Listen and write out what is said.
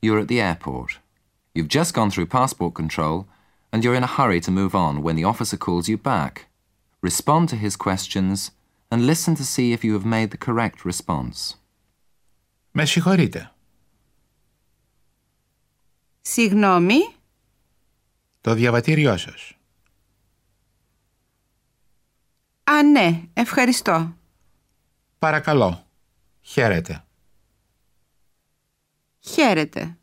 You're at the airport. You've just gone through passport control and you're in a hurry to move on when the officer calls you back. Respond to his questions and listen to see if you have made the correct response. Με συγχωρείτε. Συγγνώμη, Το διαβατήριό σας. α ναι, ευχαριστώ. Παρακαλώ. Χαίρετε. χαίρεται.